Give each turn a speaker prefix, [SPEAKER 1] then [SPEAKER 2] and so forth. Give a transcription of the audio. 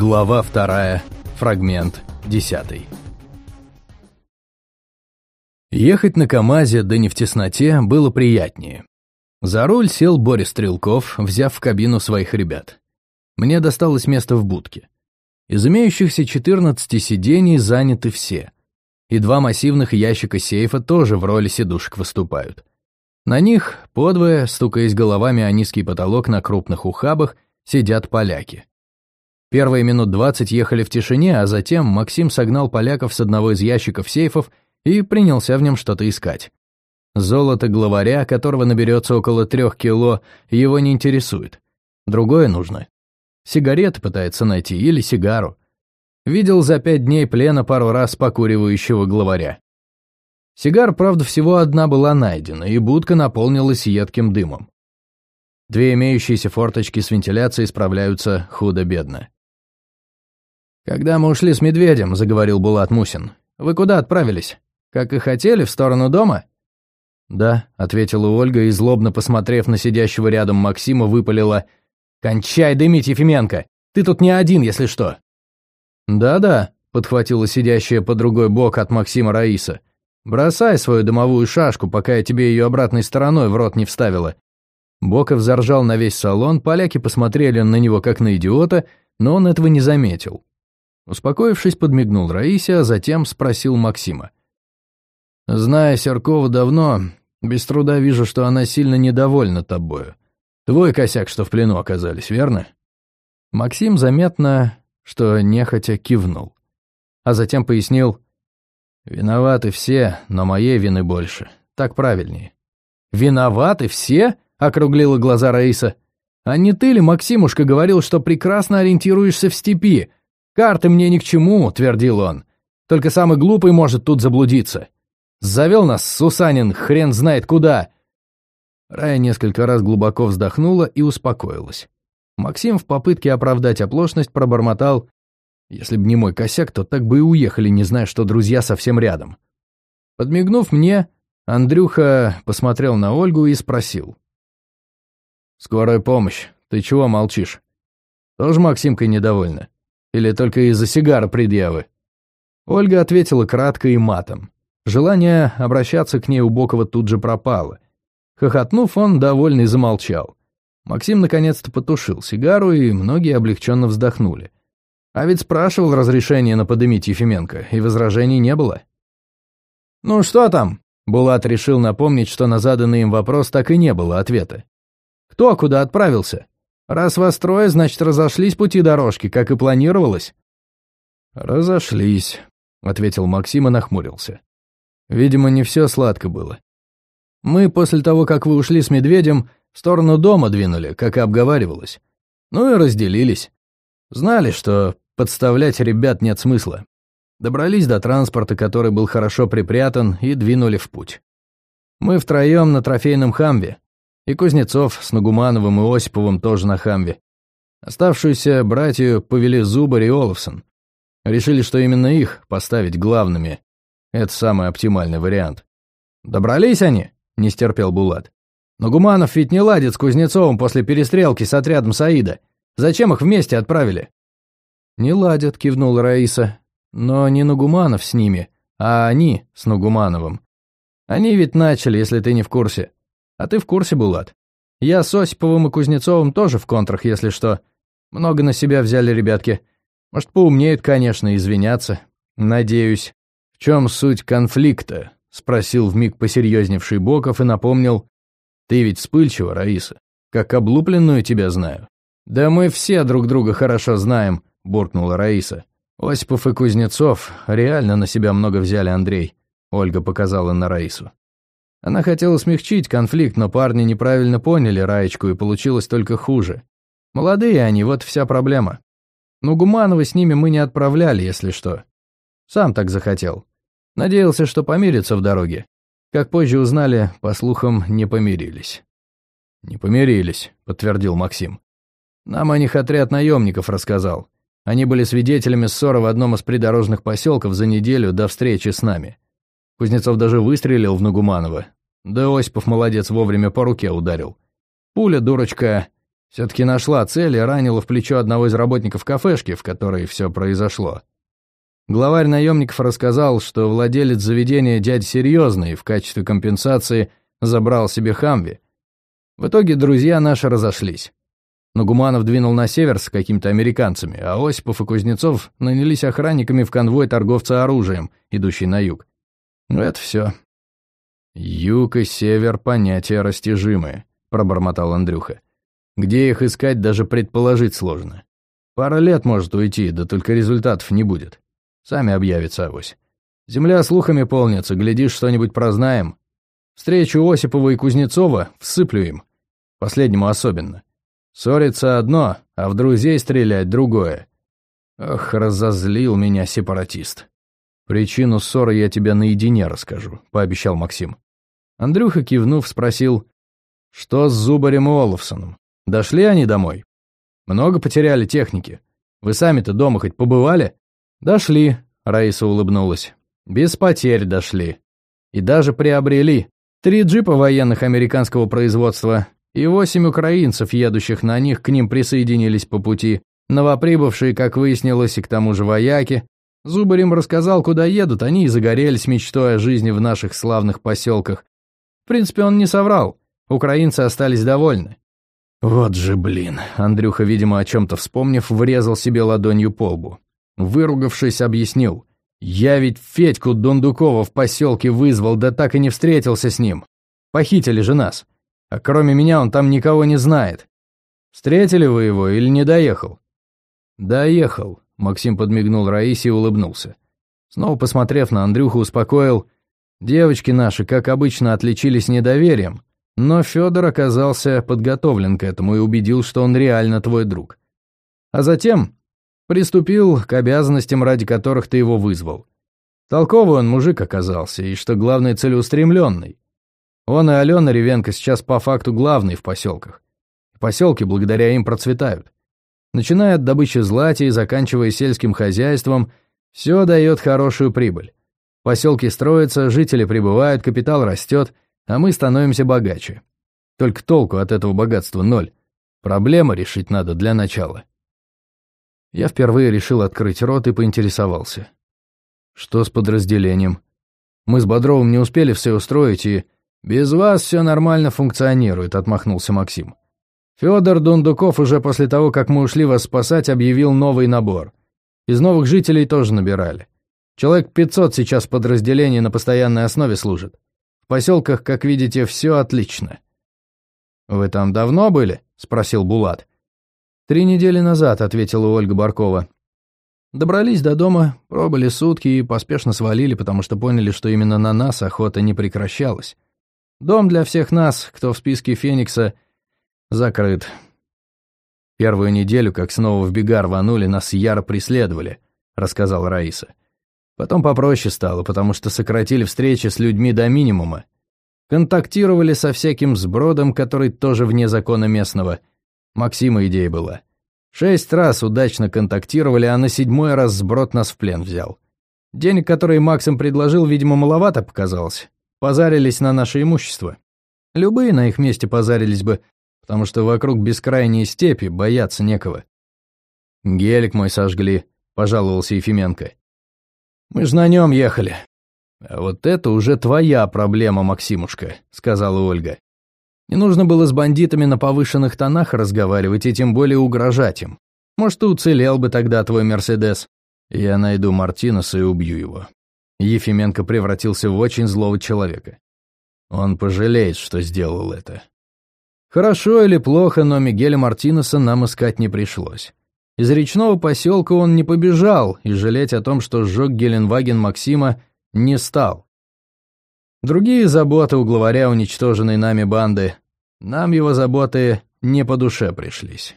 [SPEAKER 1] Глава вторая, фрагмент десятый. Ехать на КамАЗе, да не в тесноте, было приятнее. За руль сел Борис Стрелков, взяв в кабину своих ребят. Мне досталось место в будке. Из имеющихся 14 сидений заняты все. И два массивных ящика сейфа тоже в роли сидушек выступают. На них, подвое, стукаясь головами о низкий потолок на крупных ухабах, сидят поляки. Первые минут двадцать ехали в тишине, а затем Максим согнал поляков с одного из ящиков сейфов и принялся в нем что-то искать. Золото главаря, которого наберется около трех кило, его не интересует. Другое нужно. Сигареты пытается найти или сигару. Видел за пять дней плена пару раз покуривающего главаря. Сигар, правда, всего одна была найдена, и будка наполнилась едким дымом. Две имеющиеся форточки с вентиляцией справляются худо-бедно. «Когда мы ушли с медведем», — заговорил Булат Мусин, — «вы куда отправились? Как и хотели, в сторону дома?» «Да», — ответила Ольга и, злобно посмотрев на сидящего рядом Максима, выпалила «Кончай дымить, Ефименко! Ты тут не один, если что!» «Да-да», — подхватила сидящая по другой бок от Максима Раиса. «Бросай свою дымовую шашку, пока я тебе ее обратной стороной в рот не вставила». Боков заржал на весь салон, поляки посмотрели на него как на идиота, но он этого не заметил. Успокоившись, подмигнул Раисе, а затем спросил Максима. «Зная Серкова давно, без труда вижу, что она сильно недовольна тобою. Твой косяк, что в плену оказались, верно?» Максим заметно, что нехотя кивнул. А затем пояснил, «Виноваты все, но моей вины больше. Так правильнее». «Виноваты все?» — округлила глаза Раиса. «А не ты ли, Максимушка, говорил, что прекрасно ориентируешься в степи? «Карты мне ни к чему», — твердил он. «Только самый глупый может тут заблудиться. Завел нас Сусанин хрен знает куда». Рая несколько раз глубоко вздохнула и успокоилась. Максим в попытке оправдать оплошность пробормотал «Если б не мой косяк, то так бы и уехали, не зная, что друзья совсем рядом». Подмигнув мне, Андрюха посмотрел на Ольгу и спросил. «Скорая помощь, ты чего молчишь? Тоже Максимкой недовольна?» Или только из-за сигара предъявы?» Ольга ответила кратко и матом. Желание обращаться к ней у Бокова тут же пропало. Хохотнув, он, довольный, замолчал. Максим наконец-то потушил сигару, и многие облегченно вздохнули. А ведь спрашивал разрешение на подымить Ефименко, и возражений не было. «Ну что там?» Булат решил напомнить, что на заданный им вопрос так и не было ответа. «Кто куда отправился?» Раз вас трое, значит, разошлись пути дорожки, как и планировалось?» «Разошлись», — ответил Максим и нахмурился. «Видимо, не все сладко было. Мы после того, как вы ушли с медведем, в сторону дома двинули, как и обговаривалось. Ну и разделились. Знали, что подставлять ребят нет смысла. Добрались до транспорта, который был хорошо припрятан, и двинули в путь. Мы втроем на трофейном хамве, и Кузнецов с Нагумановым и Осиповым тоже на Хамве. Оставшуюся братью повели Зубарь и Олафсон. Решили, что именно их поставить главными. Это самый оптимальный вариант. «Добрались они?» — не стерпел Булат. «Но Гуманов ведь не ладит с Кузнецовым после перестрелки с отрядом Саида. Зачем их вместе отправили?» «Не ладят», — кивнула Раиса. «Но не Нагуманов с ними, а они с Нагумановым. Они ведь начали, если ты не в курсе. А ты в курсе, Булат? Я с Осиповым и Кузнецовым тоже в контрах, если что. Много на себя взяли ребятки. Может, поумнеют, конечно, извиняться. Надеюсь. В чем суть конфликта? Спросил вмиг посерьезневший Боков и напомнил. Ты ведь вспыльчива, Раиса. Как облупленную тебя знаю. Да мы все друг друга хорошо знаем, буркнула Раиса. Осипов и Кузнецов реально на себя много взяли, Андрей. Ольга показала на Раису. Она хотела смягчить конфликт, но парни неправильно поняли Раечку, и получилось только хуже. Молодые они, вот вся проблема. Но Гуманова с ними мы не отправляли, если что. Сам так захотел. Надеялся, что помирятся в дороге. Как позже узнали, по слухам, не помирились. «Не помирились», — подтвердил Максим. «Нам о них отряд наемников рассказал. Они были свидетелями ссоры в одном из придорожных поселков за неделю до встречи с нами. Кузнецов даже выстрелил в Нагуманова. Да Осипов молодец, вовремя по руке ударил. Пуля, дурочка, Все-таки нашла цель и ранила в плечо одного из работников кафешки, в которой все произошло. Главарь наемников рассказал, что владелец заведения дядь серьезный в качестве компенсации забрал себе Хамви. В итоге друзья наши разошлись. Но Гуманов двинул на север с какими-то американцами, а Осипов и Кузнецов нанялись охранниками в конвой торговца оружием, идущий на юг. Это все. «Юг и север — понятия растяжимые», — пробормотал Андрюха. «Где их искать, даже предположить сложно. Пара лет может уйти, да только результатов не будет. Сами объявятся авось. Земля слухами полнится, глядишь, что-нибудь прознаем. Встречу Осипова и Кузнецова всыплю им. Последнему особенно. Ссориться одно, а в друзей стрелять другое. Ох, разозлил меня сепаратист. Причину ссоры я тебе наедине расскажу, пообещал Максим. Андрюха, кивнув, спросил, что с Зубарем и Олафсоном? Дошли они домой? Много потеряли техники. Вы сами-то дома хоть побывали? «Дошли», — Раиса улыбнулась. «Без потерь дошли. И даже приобрели. Три джипа военных американского производства и восемь украинцев, едущих на них, к ним присоединились по пути. Новоприбывшие, как выяснилось, и к тому же вояки. Зубарь им рассказал, куда едут, они и загорелись мечтой о жизни в наших славных поселках. В принципе, он не соврал. Украинцы остались довольны. Вот же блин. Андрюха, видимо, о чем-то вспомнив, врезал себе ладонью по лбу. Выругавшись, объяснил. «Я ведь Федьку Дундукова в поселке вызвал, да так и не встретился с ним. Похитили же нас. А кроме меня он там никого не знает. Встретили вы его или не доехал?» «Доехал», — Максим подмигнул Раисе и улыбнулся. Снова посмотрев на Андрюху, успокоил. «Девочки наши, как обычно, отличились недоверием, но Федор оказался подготовлен к этому и убедил, что он реально твой друг. А затем Приступил к обязанностям, ради которых ты его вызвал. Толковый он мужик оказался, и, что главное, целеустремленный. Он и Алена Ревенко сейчас по факту главный в поселках. Поселки благодаря им процветают. Начиная от добычи злати и заканчивая сельским хозяйством, все дает хорошую прибыль. Поселки строятся, жители прибывают, капитал растет, а мы становимся богаче. Только толку от этого богатства ноль. Проблема решить надо для начала. Я впервые решил открыть рот и поинтересовался. Что с подразделением? Мы с Бодровым не успели все устроить, и... «Без вас все нормально функционирует», — отмахнулся Максим. Федор Дундуков уже после того, как мы ушли вас спасать, объявил новый набор. Из новых жителей тоже набирали. Человек 500 сейчас в подразделении на постоянной основе служит. В поселках, как видите, все отлично. «Вы там давно были?» — спросил Булат. «Три недели назад», — ответила Ольга Баркова. Добрались до дома, пробыли сутки и поспешно свалили, потому что поняли, что именно на нас охота не прекращалась. Дом для всех нас, кто в списке Феникса, закрыт. Первую неделю, как снова в бега рванули, нас яро преследовали, рассказала Раиса. Потом попроще стало, потому что сократили встречи с людьми до минимума. Контактировали со всяким сбродом, который тоже вне закона местного — Максима идея была. Шесть раз удачно контактировали, а на седьмой раз сброд нас в плен взял. Денег, которые Максим предложил, видимо, маловато показалось. Позарились на наше имущество. Любые на их месте позарились бы, потому что вокруг бескрайние степи, бояться некого. «Гелик мой сожгли», — пожаловался Ефименко. «Мы ж на нем ехали». «А вот это уже твоя проблема, Максимушка», — сказала Ольга. Не нужно было с бандитами на повышенных тонах разговаривать и тем более угрожать им. Может, и уцелел бы тогда твой Мерседес. Я найду Мартинеса и убью его. Ефименко превратился в очень злого человека. Он пожалеет, что сделал это. Хорошо или плохо, но Мигеля Мартинеса нам искать не пришлось. Из речного поселка он не побежал, и жалеть о том, что сжег Геленваген Максима, не стал. Другие заботы у главаря уничтоженной нами банды, нам его заботы не по душе пришлись.